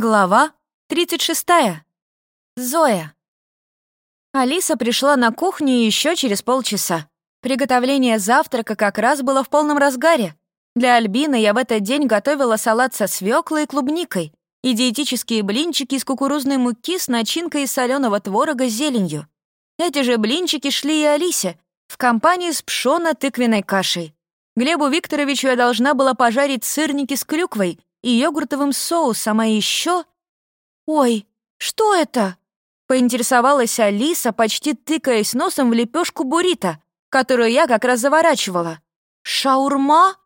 Глава 36. Зоя. Алиса пришла на кухню еще через полчаса. Приготовление завтрака как раз было в полном разгаре. Для Альбины я в этот день готовила салат со свеклой и клубникой и диетические блинчики из кукурузной муки с начинкой из соленого творога с зеленью. Эти же блинчики шли и Алисе в компании с пшено-тыквенной кашей. Глебу Викторовичу я должна была пожарить сырники с клюквой и йогуртовым соусом, а еще... «Ой, что это?» — поинтересовалась Алиса, почти тыкаясь носом в лепешку буррито, которую я как раз заворачивала. «Шаурма?»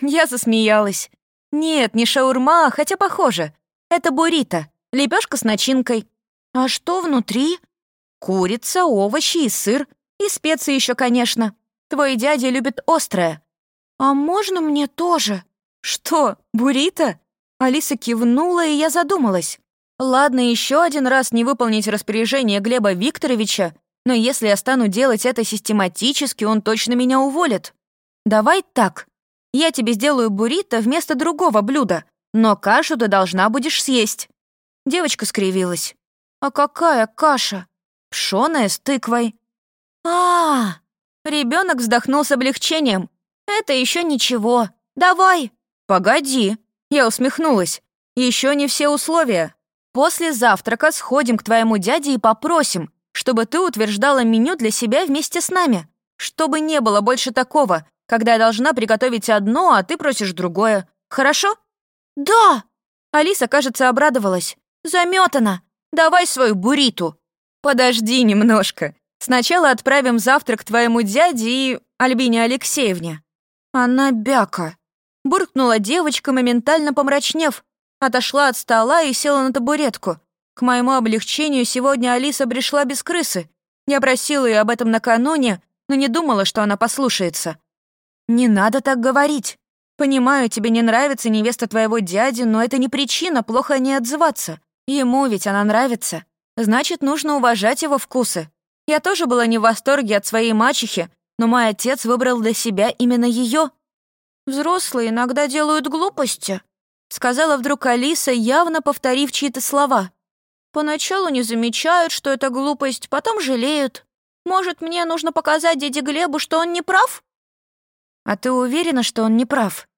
Я засмеялась. «Нет, не шаурма, хотя похоже. Это буррито, лепешка с начинкой. А что внутри?» «Курица, овощи и сыр. И специи еще, конечно. Твой дядя любит острое». «А можно мне тоже?» «Что, буррито?» Алиса кивнула, и я задумалась. Ладно, еще один раз не выполнить распоряжение Глеба Викторовича, но если я стану делать это систематически, он точно меня уволит. Давай так. Я тебе сделаю буррито вместо другого блюда, но кашу ты должна будешь съесть. Девочка скривилась. А какая каша? Пшёная с тыквой. А, -а, -а Ребенок вздохнул с облегчением. Это еще ничего. Давай. «Погоди», — я усмехнулась. Еще не все условия. После завтрака сходим к твоему дяде и попросим, чтобы ты утверждала меню для себя вместе с нами. Чтобы не было больше такого, когда я должна приготовить одно, а ты просишь другое. Хорошо?» «Да!» Алиса, кажется, обрадовалась. «Заметана! Давай свою буриту!» «Подожди немножко. Сначала отправим завтрак твоему дяде и Альбине Алексеевне». «Она бяка», Буркнула девочка, моментально помрачнев. Отошла от стола и села на табуретку. К моему облегчению сегодня Алиса пришла без крысы. Я просила ее об этом накануне, но не думала, что она послушается. «Не надо так говорить. Понимаю, тебе не нравится невеста твоего дяди, но это не причина плохо не отзываться. Ему ведь она нравится. Значит, нужно уважать его вкусы. Я тоже была не в восторге от своей мачехи, но мой отец выбрал для себя именно ее. «Взрослые иногда делают глупости», — сказала вдруг Алиса, явно повторив чьи-то слова. «Поначалу не замечают, что это глупость, потом жалеют. Может, мне нужно показать дяде Глебу, что он не прав?» «А ты уверена, что он не прав?»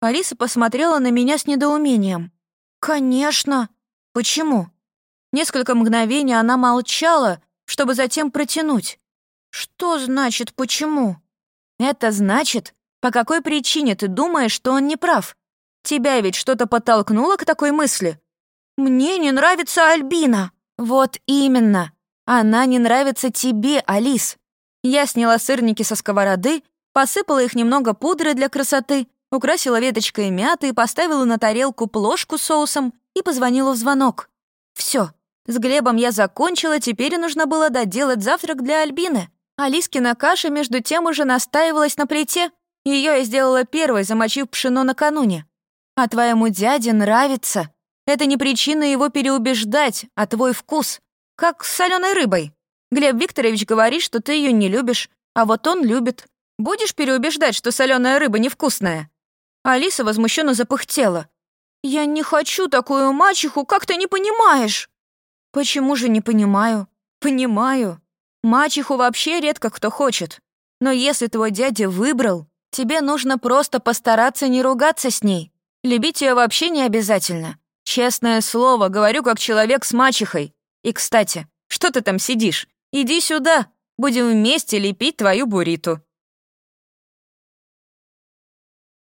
Алиса посмотрела на меня с недоумением. «Конечно. Почему?» Несколько мгновений она молчала, чтобы затем протянуть. «Что значит «почему»?» «Это значит, по какой причине ты думаешь, что он не прав? Тебя ведь что-то подтолкнуло к такой мысли? Мне не нравится Альбина. Вот именно. Она не нравится тебе, Алис. Я сняла сырники со сковороды, посыпала их немного пудры для красоты, украсила веточкой мяты и поставила на тарелку плошку с соусом и позвонила в звонок. Все. С Глебом я закончила, теперь нужно было доделать завтрак для Альбины. Алискина каша между тем уже настаивалась на плите. Ее я сделала первой, замочив пшено накануне. А твоему дяде нравится. Это не причина его переубеждать, а твой вкус. Как с соленой рыбой. Глеб Викторович говорит, что ты ее не любишь, а вот он любит. Будешь переубеждать, что соленая рыба невкусная?» Алиса возмущенно запыхтела. «Я не хочу такую мачеху, как ты не понимаешь?» «Почему же не понимаю?» «Понимаю. Мачеху вообще редко кто хочет. Но если твой дядя выбрал, Тебе нужно просто постараться не ругаться с ней. Любить ее вообще не обязательно. Честное слово, говорю как человек с мачехой. И, кстати, что ты там сидишь? Иди сюда, будем вместе лепить твою буриту».